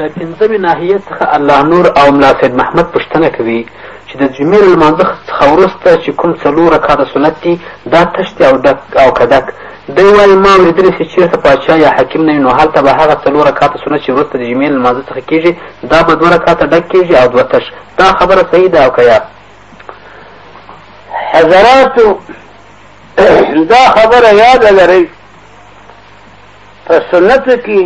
د پنځمې ناحیې څخه الله نور او ملا سید محمد پوښتنه کوي چې د جمعې له لمانځه څخه وروسته چې کوم څلور رکعته سنت دي دا تش دی او ډک او که ډک دی وایي ما اورېدلي چې چېرته پاچا یا حاکم نه وي نو هلته به هغه څلور رکعته سنت چې وروسته د جمعې له لمانځه څخه کېږي دا به دوه رکعته ډک کېږي او دوه تش دا خبره صحیح ده او که یا حضراتو دا خبره یاده لرئ په سنتو کې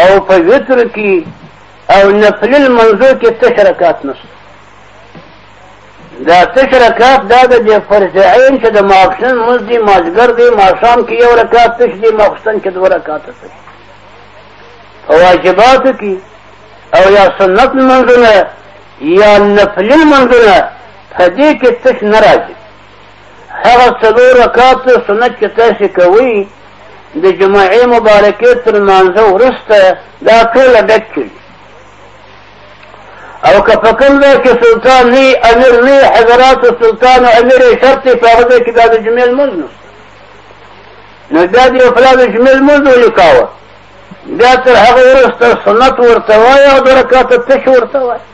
او په وتر کې او نفلي لمنځو کې تش رکات نشته دا تش رکات دا د فرض عین چې د ماخشن مز دی مازګر دی ماښام کې یو رکات تش دی ماخشن کې دوه رکات تش په واجباتو کې او یا سنت لمنځونه یا نفلي لمنځونه په دې کې تش نه راځي هغه څلور رکعاته سنت چې تاسو کوئ د جمعې مبارکې تر لمانځه وروسته دا ټوله ډک کړي او که په کوم ځای کې سلطان نه امیر نه حضراتو سلطان او امیر یې شرط دی په هغه ځای کې دا د جمعې لمونځ نو نو دا د یو پلا د جمعې لمونځ ولیکاوه بیا تر هغه وروسته سنت ورته وایه او د رکعاته تش ورته وایه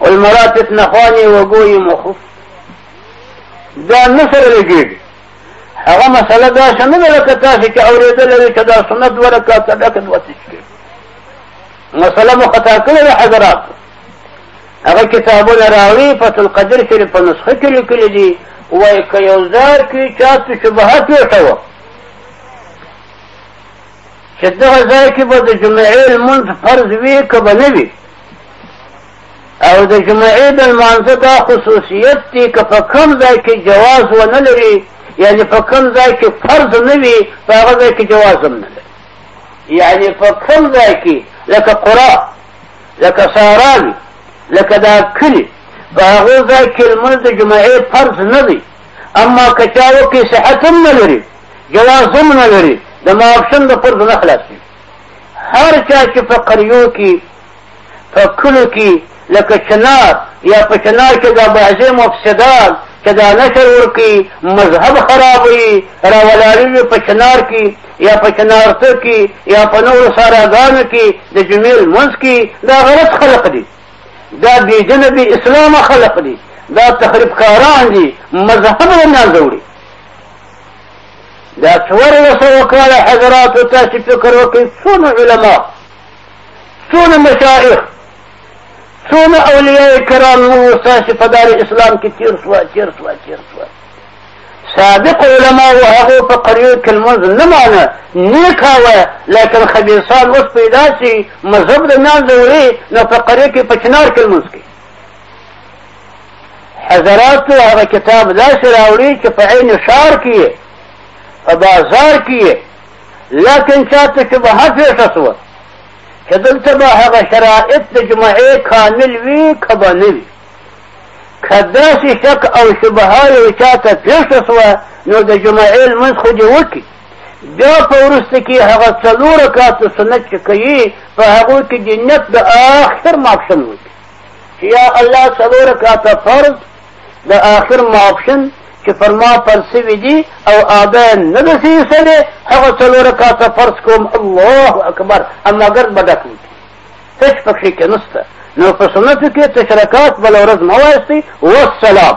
والمراتب نخواني وګوي مخو دا نصر لګيږي هغه مسله دا شنه ده لکه تاسو چې اورېدل وي چې دا سنت ورکا صدقه د وتشکي مسله مو خطا کړې ده حضرات هغه کتابونه راوي فتح القدر کې په نسخه کې لیکل دي وای که یو ځار کې چا ته شبهات وټوه چې دغه ځای کې به د جمعې لمونځ فرض وي که به نه وي او د جمعې د لمانځه دا خصوصیت دی که په کوم ځای کې جواز ونه لري یعنې په کوم ځای کې فرض نه وي په هغه ځای کې جواز هم نه لري یعنې په کوم ځای کې لکه قرا لکه ساران لکه دا کلي په هغو ځای کې لمونځ د جمعې فرض نه دی اما که چا وکړي صحت هم نه لري جواز هم نه لري د ماپښن د فرض نه خلاصوي هر چا چې په قریو کې په کلو کې لکه چنار یا په چنار کې دا بعضې مفسدان چې دا نشر ورکړي مذهب خرابوي راولاړي وي په چنار کې یا په چنارته کې یا په نورو ساراګانو کې د جمعې لمونځ کې دا غلط خلق دي دا بی دین بی اسلام خلق دي دا تخریب کاران دي مذهب یې منځه وړي دا څوارلس سوه کاله حضراتو تاسې فکر وکړئ څونه علما څونه مشایخ څونه اولیاء کرام نور ستاسې په دار اسلام کې تېر سوه تېر سوه تېر سوه صادق علما و هغه په قریو کې لمونځ نه مانه نه کاوه لیکن خبیثان اوس پیدا شي مذهب د نان ضروري نو په قریو کې په چنار کې لمونځ کوي حضرات هغه کتاب داسې راوړي چې په عین شار کې په بازار کې لیکن چاته چې به هڅه شوه چې دلته به هغه شرایط د جمعې کامل وي که به نه وي که داسې شک او شبهه یو چا ته پېښه سوه نو د جمعې لمونځ خو دې وکړي بیا په وروسته کې هغه څلور رکعاته سنت چې کوي په هغو کې د نیت د آخر ماپښن وکړي چې یا الله څلور رکعاته فرض د آخر ماپښن چې پر ما پر سوي دي او آده نه د سوي سره هغه څلور رکعاته فرض کوم الله اکبر اما ګرد به ډک وکړي تش پکښې کې نسته نو په سنتو کې تشرکات بله ورځ مه وایاستئ والسلام.